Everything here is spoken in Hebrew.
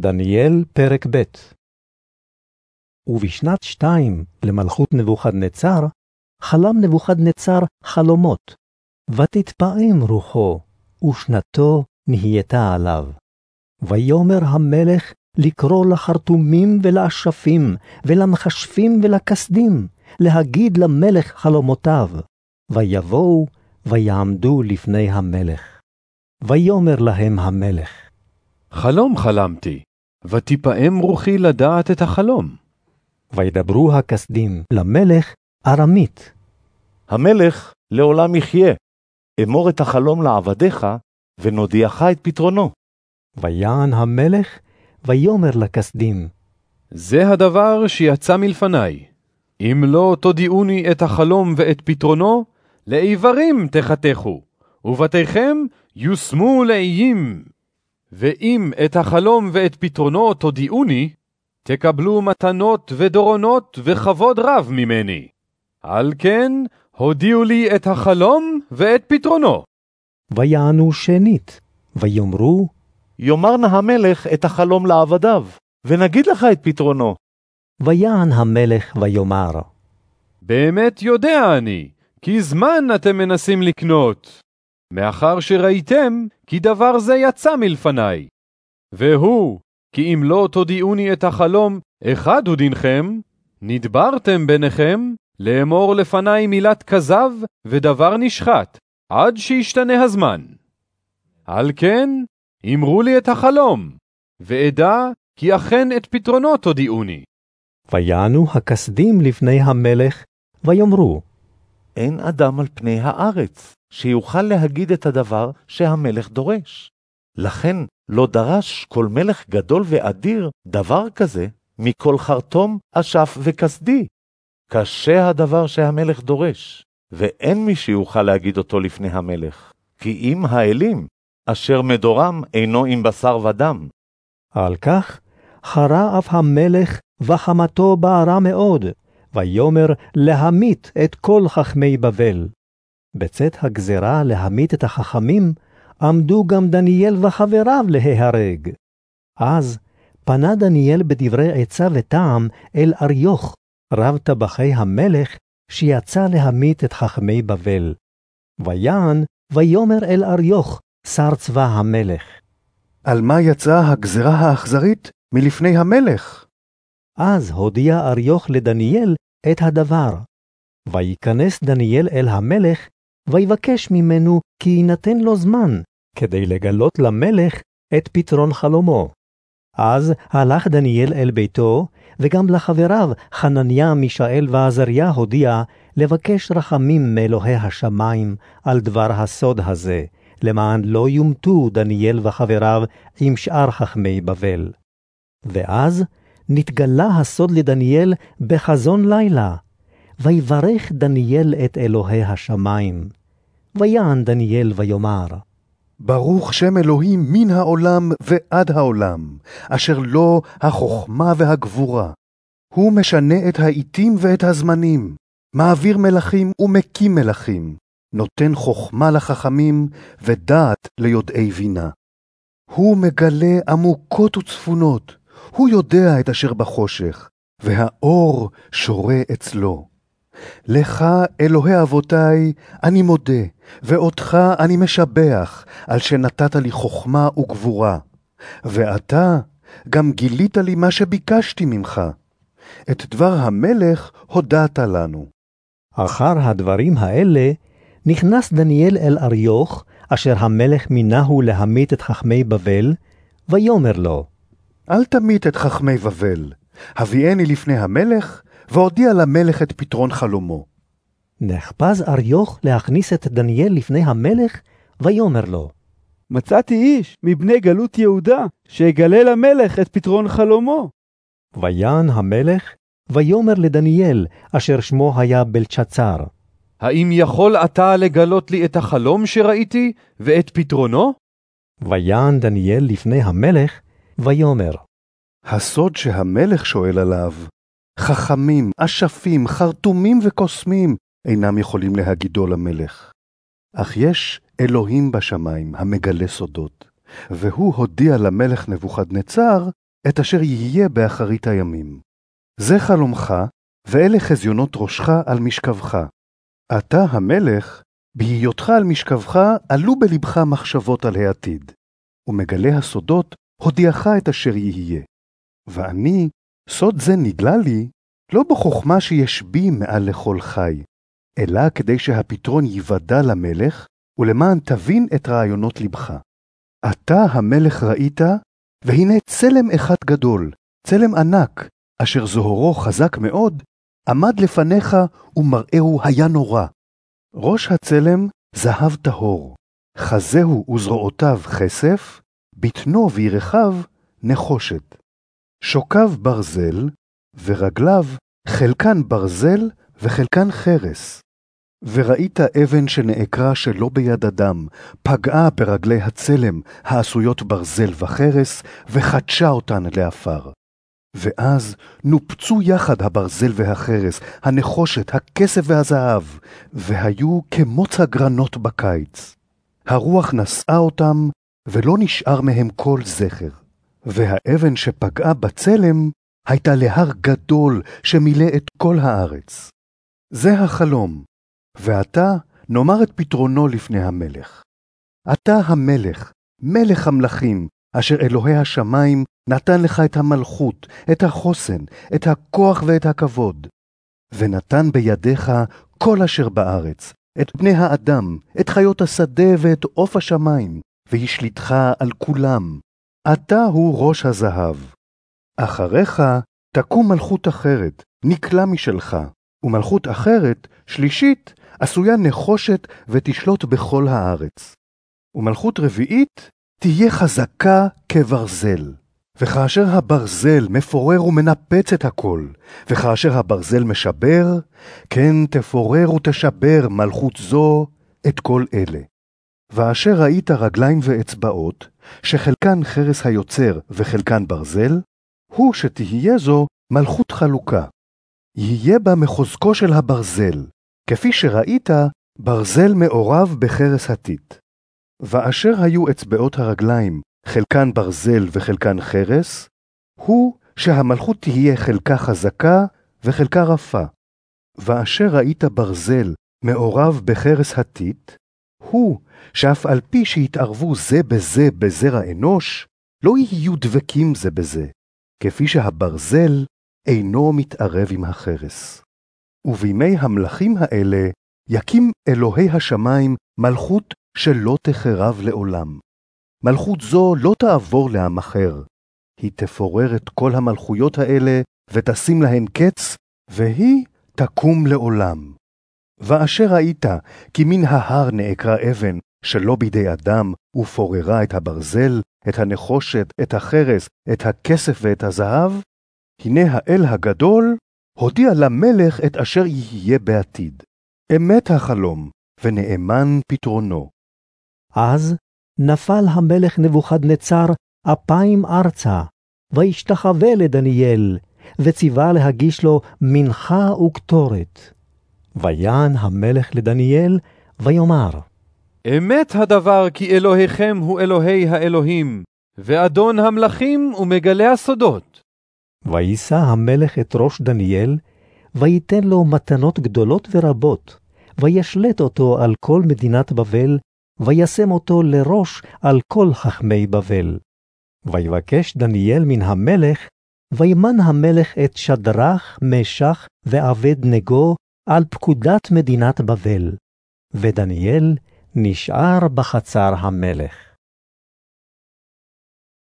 דניאל, פרק ב' ובשנת שתיים למלכות נבוכדנצר, חלם נבוכדנצר חלומות, ותתפעם רוחו, ושנתו נהייתה עליו. ויאמר המלך לקרוא לחרטומים ולאשפים, ולמכשפים ולכסדים, להגיד למלך חלומותיו. ויבואו, ויעמדו לפני המלך. ויאמר להם המלך, חלום חלמתי, ותפעם רוחי לדעת את החלום. וידברו הכסדים למלך ארמית. המלך לעולם יחיה. אמור את החלום לעבדיך, ונודיעך את פתרונו. ויען המלך, ויאמר לכסדים, זה הדבר שיצא מלפני. אם לא תודיעוני את החלום ואת פתרונו, לאיברים תחתכו, ובתיכם יושמו לאיים. ואם את החלום ואת פתרונו תודיעוני, תקבלו מתנות ודורונות וכבוד רב ממני. על כן, הודיעו לי את החלום ואת פתרונו. ויענו שנית, ויאמרו, יאמר נא המלך את החלום לעבדיו, ונגיד לך את פתרונו. ויען המלך ויאמר, באמת יודע אני, כי זמן אתם מנסים לקנות. מאחר שראיתם כי דבר זה יצא מלפני. והוא, כי אם לא תודיעוני את החלום, אחד הוא דינכם, נדברתם ביניכם, לאמור לפני מילת כזב ודבר נשחט, עד שישתנה הזמן. על כן, אמרו לי את החלום, ואדע כי אכן את פתרונו תודיעוני. ויענו הכסדים לפני המלך, ויאמרו, אין אדם על פני הארץ שיוכל להגיד את הדבר שהמלך דורש. לכן לא דרש כל מלך גדול ואדיר דבר כזה מכל חרטום, אשף וכסדי. קשה הדבר שהמלך דורש, ואין מי שיוכל להגיד אותו לפני המלך, כי אם האלים, אשר מדורם אינו עם בשר ודם. על כך חרה אף המלך וחמתו בערה מאוד, ויאמר להמית את כל חכמי בבל. בצאת הגזרה להמית את החכמים, עמדו גם דניאל וחבריו להיהרג. אז פנה דניאל בדברי עצה וטעם אל אריוך, רב טבחי המלך, שיצא להמית את חכמי בבל. ויען, ויאמר אל אריוך, שר צבא המלך. על מה יצאה הגזרה האכזרית מלפני המלך? אז הודיע אריוך לדניאל את הדבר. וייכנס דניאל אל המלך, ויבקש ממנו כי יינתן לו זמן, כדי לגלות למלך את פתרון חלומו. אז הלך דניאל אל ביתו, וגם לחבריו, חנניה, מישאל ועזריה הודיע לבקש רחמים מאלוהי השמיים על דבר הסוד הזה, למען לא יומתו דניאל וחבריו עם שאר חכמי בבל. ואז נתגלה הסוד לדניאל בחזון לילה, ויברך דניאל את אלוהי השמיים. ויען דניאל ויאמר, ברוך שם אלוהים מן העולם ועד העולם, אשר לו החוכמה והגבורה. הוא משנה את העתים ואת הזמנים, מעביר מלכים ומקים מלכים, נותן חוכמה לחכמים ודעת ליודעי בינה. הוא מגלה עמוקות וצפונות, הוא יודע את אשר בחושך, והאור שורה אצלו. לך, אלוהי אבותי, אני מודה, ואותך אני משבח, על שנתת לי חוכמה וגבורה. ואתה גם גילית לי מה שביקשתי ממך. את דבר המלך הודעת לנו. אחר הדברים האלה, נכנס דניאל אל אריוך, אשר המלך מינהו להמית את חכמי בבל, ויאמר לו, אל תמית את חכמי בבל, הביאני לפני המלך, והודיע למלך את פתרון חלומו. נחפז אריוך להכניס את דניאל לפני המלך, ויאמר לו, מצאתי איש מבני גלות יהודה, שיגלה למלך את פתרון חלומו. ויען המלך, ויאמר לדניאל, אשר שמו היה בלצ'צר, האם יכול אתה לגלות לי את החלום שראיתי ואת פתרונו? ויען דניאל לפני המלך, ויאמר, הסוד שהמלך שואל עליו, חכמים, אשפים, חרטומים וקוסמים אינם יכולים להגידו למלך. אך יש אלוהים בשמיים המגלה סודות, והוא הודיע למלך נבוכדנצר את אשר יהיה באחרית הימים. זה חלומך, ואלה חזיונות ראשך על משכבך. אתה המלך, בהיותך על משכבך, עלו בלבך מחשבות על העתיד, ומגלה הסודות הודיעך את אשר יהיה. ואני, סוד זה נגלה לי, לא בחוכמה שיש בי מעל לכל חי, אלא כדי שהפתרון ייוודע למלך, ולמען תבין את רעיונות לבך. אתה המלך ראית, והנה צלם אחד גדול, צלם ענק, אשר זוהרו חזק מאוד, עמד לפניך ומראהו היה נורא. ראש הצלם זהב טהור, חזהו וזרועותיו כסף, בטנו וירכיו נחושת. שוקיו ברזל, ורגליו חלקן ברזל וחלקן חרס. וראית אבן שנעקרה שלא ביד אדם, פגעה ברגלי הצלם העשויות ברזל וחרס, וחדשה אותן לעפר. ואז נופצו יחד הברזל והחרס, הנחושת, הכסף והזהב, והיו כמוץ הגרנות בקיץ. הרוח נשאה אותם, ולא נשאר מהם כל זכר. והאבן שפגעה בצלם הייתה להר גדול שמילא את כל הארץ. זה החלום, ועתה נאמר את פתרונו לפני המלך. אתה המלך, מלך המלכים, אשר אלוהי השמיים נתן לך את המלכות, את החוסן, את הכוח ואת הכבוד. ונתן בידיך כל אשר בארץ, את בני האדם, את חיות השדה ואת עוף השמיים, והשליטך על כולם. אתה הוא ראש הזהב. אחריך תקום מלכות אחרת, נקלה משלך, ומלכות אחרת, שלישית, עשויה נחושת ותשלוט בכל הארץ. ומלכות רביעית תהיה חזקה כברזל. וכאשר הברזל מפורר ומנפץ את הכל, וכאשר הברזל משבר, כן תפורר ותשבר מלכות זו את כל אלה. ואשר ראית רגליים ואצבעות, שחלקן חרס היוצר וחלקן ברזל, הוא שתהיה זו מלכות חלוקה. יהיה בה מחוזקו של הברזל, כפי שראית, ברזל מעורב בחרס הטיט. ואשר היו אצבעות הרגליים, חלקן ברזל וחלקן חרס, הוא שהמלכות תהיה חלקה חזקה וחלקה רפה. ואשר ראית ברזל מעורב בחרס הטיט, הוא שאף על פי שיתערבו זה בזה בזרע אנוש, לא יהיו דבקים זה בזה, כפי שהברזל אינו מתערב עם החרס. ובימי המלכים האלה יקים אלוהי השמיים מלכות שלא תחרב לעולם. מלכות זו לא תעבור לעם אחר, היא תפורר את כל המלכויות האלה ותשים להן קץ, והיא תקום לעולם. ואשר ראית כי מן ההר נעקרה אבן שלא בידי אדם, ופוררה את הברזל, את הנחושת, את החרס, את הכסף ואת הזהב, הנה האל הגדול הודיע למלך את אשר יהיה בעתיד. אמת החלום, ונאמן פתרונו. אז נפל המלך נבוכדנצר אפיים ארצה, וישתחווה לדניאל, וציווה להגיש לו מנחה וקטורת. ויען המלך לדניאל, ויאמר, אמת הדבר כי אלוהיכם הוא אלוהי האלוהים, ואדון המלכים ומגלה הסודות. ויישא המלך את ראש דניאל, וייתן לו מתנות גדולות ורבות, וישלט אותו על כל מדינת בבל, וישם אותו לראש על כל חכמי בבל. ויבקש דניאל מן המלך, וימן המלך את שדרך, משך ועבד נגו על פקודת מדינת בבל. ודניאל נשאר בחצר המלך.